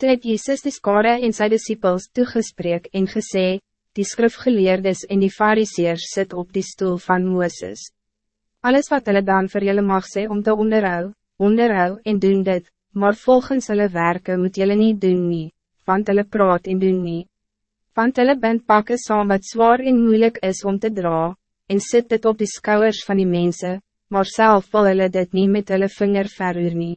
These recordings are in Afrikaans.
Toe het Jezus die skare en sy disciples toegespreek en gesê, die skrifgeleerdes en die fariseers sit op die stoel van Mooses. Alles wat hulle dan vir julle mag sê om te onderhou, onderhou en doen dit, maar volgens hulle werken moet julle niet doen nie, want hulle praat en doen nie. Want hulle bent pakken saam wat zwaar en moeilijk is om te dra, en sit dit op die schouders van die mensen, maar zelf wil hulle dit niet met hulle vinger verroer nie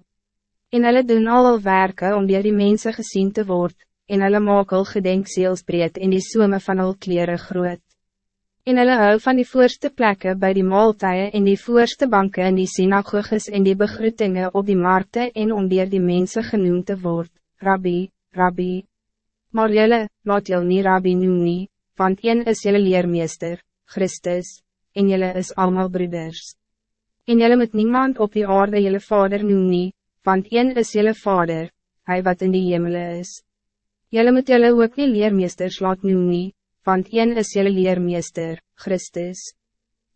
en hulle doen al al werken om dier die mensen gezien te worden, en hulle maak al gedenkseelsbreed en die somme van al kleren groot. En hulle hou van die voorste plekken bij die maaltijden en die voorste banken in die synagoges en die begroetingen op die markten en om dier die mensen genoemd te worden, Rabbi, Rabbi. Maar jelle, laat jylle nie Rabbi noem nie, want een is jelle leermeester, Christus, en jelle is allemaal broeders. En jelle moet niemand op die aarde jelle vader noem nie, want een is jullie vader, hij wat in die hemel is. Jullie moet jullie ook nie leermeesters laat noem nie, want een is jullie leermeester, Christus.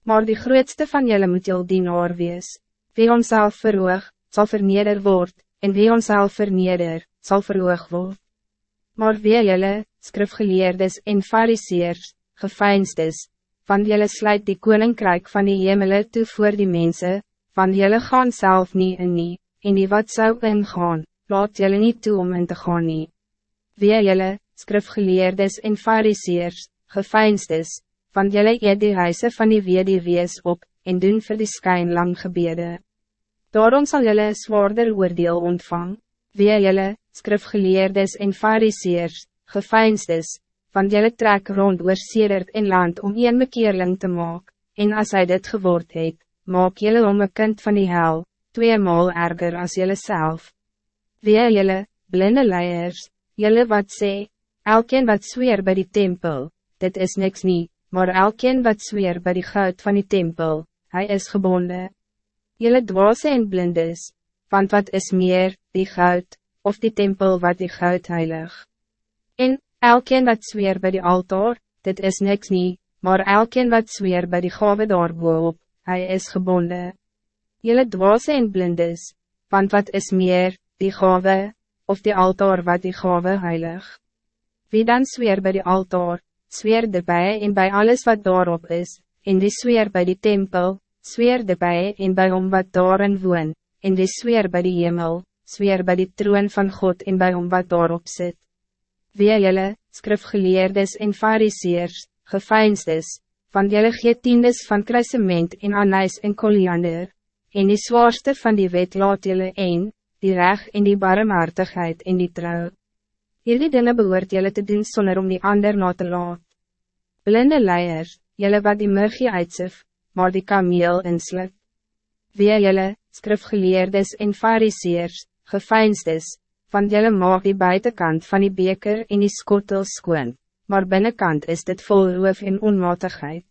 Maar die grootste van jullie moet jullie dienaar wees. Wie onszelf verhoog, zal verneder word, en wie onszelf verneder, zal verhoog word. Maar wie jullie, skrifgeleerdes en fariseers, geveinsdes, van jullie sluit die koninkrijk van die hemel toe voor die mensen, van jullie gaan zelf niet in nie, en die wat zou ingaan, laat jullie niet toe om in te gaan nie. Wee jylle, skrifgeleerdes en fariseers, geveinsdes, van jylle eet die huise van die wees op, en doen vir die skyn lang gebede. Daarom zal jylle zwaarder oordeel ontvang, wee jylle, skrifgeleerdes en fariseers, geveinsdes, van jylle trek rond oor sedert en land om een bekeerling te maken, en als hij dit geword het, maak jylle om een kind van die hel, tweemaal erger als jullie zelf. Wie jullie, blinde leiers, jullie wat sê, elkeen wat zweer bij die tempel, dit is niks niet, maar elkeen wat zweer bij die goud van die tempel, hij is gebonden. Jullie dwaze en blindes, want wat is meer, die goud, of die tempel wat die goud heilig. En, elkeen wat zweer bij die altaar, dit is niks niet, maar elkeen wat zweer bij die gave daarboop, hij is gebonden. Jelle dwaze en blindes, want wat is meer, die gave, of die altaar wat die gave heilig? Wie dan zweer bij die altaar, zweer erbij en bij alles wat daarop is, en die zweer bij die tempel, zweer erbij en bij om wat daarin woon, en die zweer bij die hemel, zweer bij die troon van God en bij om wat daarop zit. Wie jelle, skrifgeleerdes en fariseers, geveinsdes, van jelle gee tiendes van kruisement en anijs en koliander, en die zwaarste van die wet laat julle een, die reg en die barmhartigheid en die trouw. Hierdie dinge behoort julle te doen zonder om die ander na te laat. Blinde leiers, julle wat die muggie uitsif, maar die kameel inslik. Wie julle, skrifgeleerdes en fariseers, geveinsdes, van julle maak die buitenkant van die beker en die skottel skoon, maar binnenkant is dit vol roof en onmatigheid.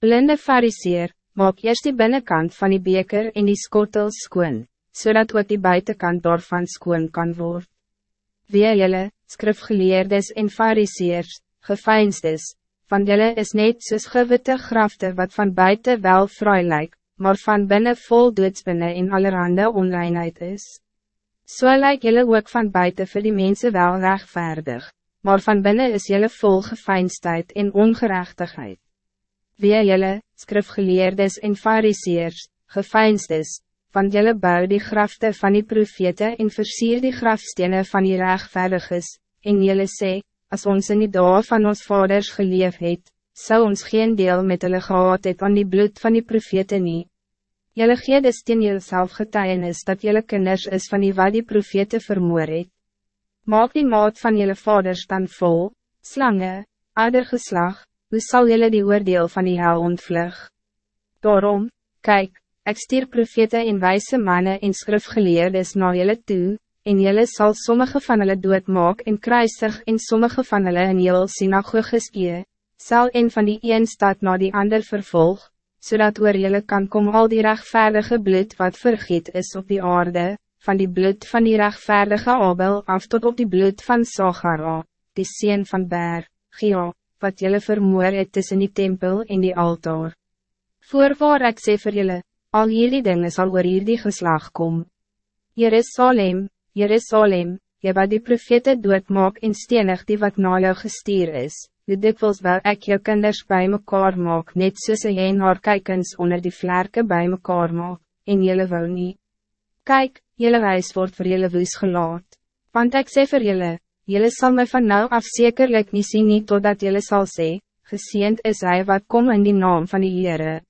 Blinde fariseer, Maak eerst die binnenkant van die beker en die skotel skoon, zodat ook die buitenkant daarvan skoon kan worden. Wie jylle, skrifgeleerdes en fariseers, geveinsdes, van jylle is net soos gewitte grafte wat van buiten wel vrij lyk, maar van binnen vol doodsbinne en allerhande onreinheid is. So lyk jylle ook van buiten vir die mensen wel rechtvaardig, maar van binnen is jylle vol geveinsdheid en ongerechtigheid. Wie jylle, skrifgeleerdes en fariseers, geveinsdes, van jylle bou die grafte van die profete en versier die grafstenen van die rechtvaardiges, en jylle sê, as ons in die dag van ons vaders geleef het, zou ons geen deel met hulle gehad het aan die bloed van die profete nie. Jylle gee dus teen jylle self getuienis dat jylle kinders is van die wat die profete vermoor het. Maak die maat van jylle vaders dan vol, slange, ouder geslag, hoe zal jullie die oordeel van die hel ontvlug? Daarom, kijk, ik stier profete en wijze mannen en skrifgeleerdes na jullie toe, en jullie zal sommige van hulle doodmaak en kruisig en sommige van hulle in jylle synagoges gee, sal een van die een stad na die ander vervolg, zodat oor jullie kan kom al die rechtvaardige bloed wat vergiet is op die aarde, van die bloed van die rechtvaardige Abel af tot op die bloed van Sagara, die sien van Ber, Gio wat jullie vermoor het tussen die tempel en die altaar. Voorwaar ek sê vir jullie, al hierdie dinge sal oor hierdie geslag kom. Jerusalem, Jerusalem, jy wat die profete doodmaak en stenig die wat na jou gestuur is, hoe dikwels wel ek jou kinders bij mekaar maak, net soos een haar kykens onder die vlerke bij mekaar maak, en jylle wou nie. Kyk, jylle huis word vir jylle woes gelaat, want ek sê vir jylle, jylle sal my van nou af zekerlijk niet zien nie totdat jylle sal sê, geseend is hij wat kom in die naam van die Heere.